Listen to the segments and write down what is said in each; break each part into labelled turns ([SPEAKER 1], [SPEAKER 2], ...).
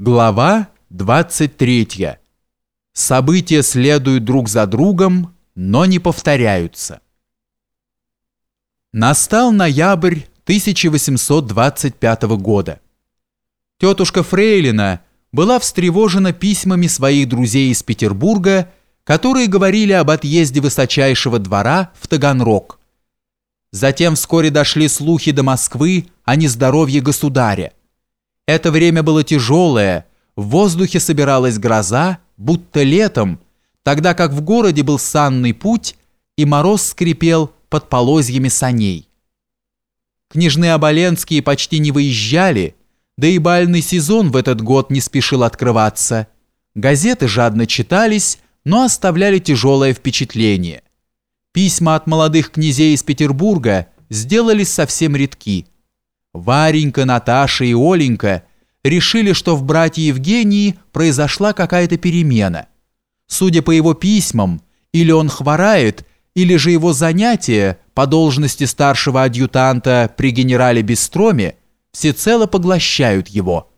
[SPEAKER 1] Глава 23. События следуют друг за другом, но не повторяются. Настал ноябрь 1825 года. Тетушка Фрейлина была встревожена письмами своих друзей из Петербурга, которые говорили об отъезде высочайшего двора в Таганрог. Затем вскоре дошли слухи до Москвы о нездоровье государя. Это время было тяжелое, в воздухе собиралась гроза, будто летом, тогда как в городе был санный путь, и мороз скрипел под полозьями саней. Княжны Оболенские почти не выезжали, да и бальный сезон в этот год не спешил открываться. Газеты жадно читались, но оставляли тяжелое впечатление. Письма от молодых князей из Петербурга сделались совсем редки – Варенька, Наташа и Оленька решили, что в брате Евгении произошла какая-то перемена. Судя по его письмам, или он хворает, или же его занятия по должности старшего адъютанта при генерале Бестроме всецело поглощают его.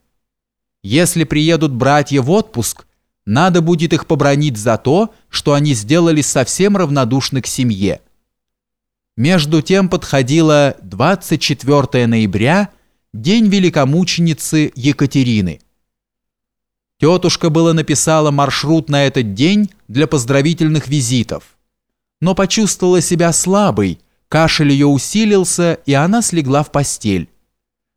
[SPEAKER 1] Если приедут братья в отпуск, надо будет их побронить за то, что они сделали совсем равнодушны к семье. Между тем подходило 24 ноября, день великомученицы Екатерины. Тетушка было написала маршрут на этот день для поздравительных визитов, но почувствовала себя слабой, кашель ее усилился, и она слегла в постель.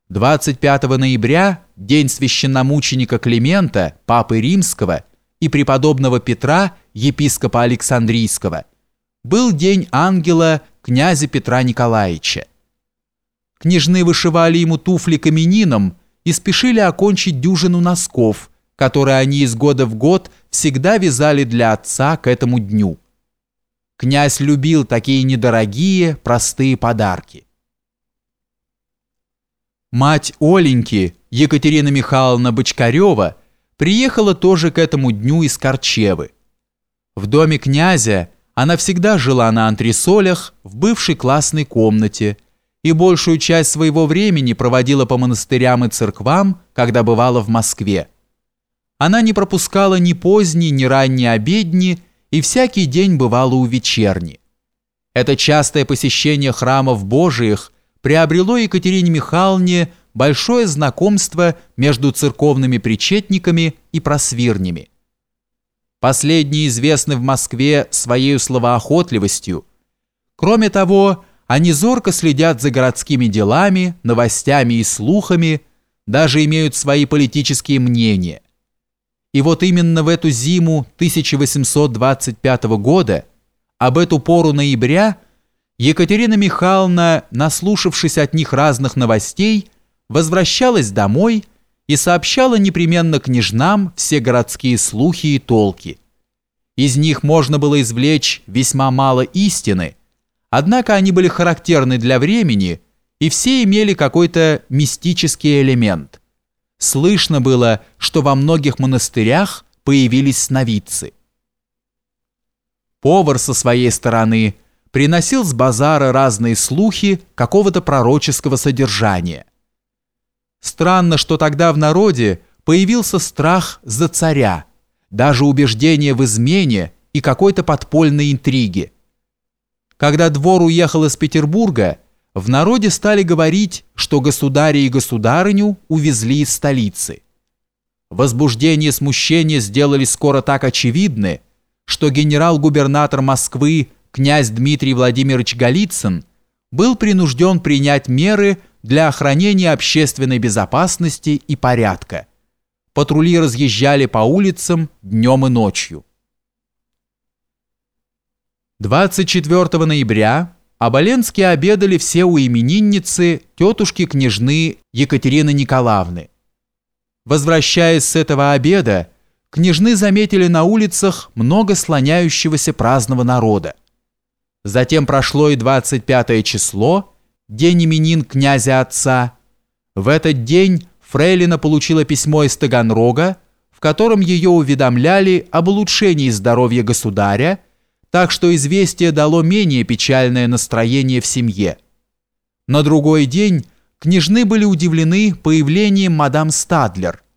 [SPEAKER 1] 25 ноября, день священномученика Климента, папы Римского, и преподобного Петра, епископа Александрийского, был день ангела князя Петра Николаевича. Княжны вышивали ему туфли каменином и спешили окончить дюжину носков, которые они из года в год всегда вязали для отца к этому дню. Князь любил такие недорогие, простые подарки. Мать Оленьки, Екатерина Михайловна Бочкарева, приехала тоже к этому дню из Корчевы. В доме князя она всегда жила на антресолях в бывшей классной комнате и большую часть своего времени проводила по монастырям и церквам, когда бывала в Москве. Она не пропускала ни поздней, ни ранней обедни и всякий день бывала у вечерни. Это частое посещение храмов Божиих приобрело Екатерине Михайловне большое знакомство между церковными причетниками и просвирнями. Последние известны в Москве своей словоохотливостью. Кроме того, они зорко следят за городскими делами, новостями и слухами, даже имеют свои политические мнения. И вот именно в эту зиму 1825 года, об эту пору ноября, Екатерина Михайловна, наслушавшись от них разных новостей, возвращалась домой и сообщала непременно княжнам все городские слухи и толки. Из них можно было извлечь весьма мало истины, однако они были характерны для времени, и все имели какой-то мистический элемент. Слышно было, что во многих монастырях появились сновидцы. Повар со своей стороны приносил с базара разные слухи какого-то пророческого содержания – Странно, что тогда в народе появился страх за царя, даже убеждение в измене и какой-то подпольной интриге. Когда двор уехал из Петербурга, в народе стали говорить, что государя и государыню увезли из столицы. Возбуждение и смущение сделали скоро так очевидны, что генерал-губернатор Москвы князь Дмитрий Владимирович Голицын был принужден принять меры для охранения общественной безопасности и порядка. Патрули разъезжали по улицам днем и ночью. 24 ноября Оболенские обедали все у именинницы тетушки-княжны Екатерины Николаевны. Возвращаясь с этого обеда, княжны заметили на улицах много слоняющегося праздного народа. Затем прошло и 25 число – день именин князя отца. В этот день Фрейлина получила письмо из Таганрога, в котором ее уведомляли об улучшении здоровья государя, так что известие дало менее печальное настроение в семье. На другой день княжны были удивлены появлением мадам Стадлер –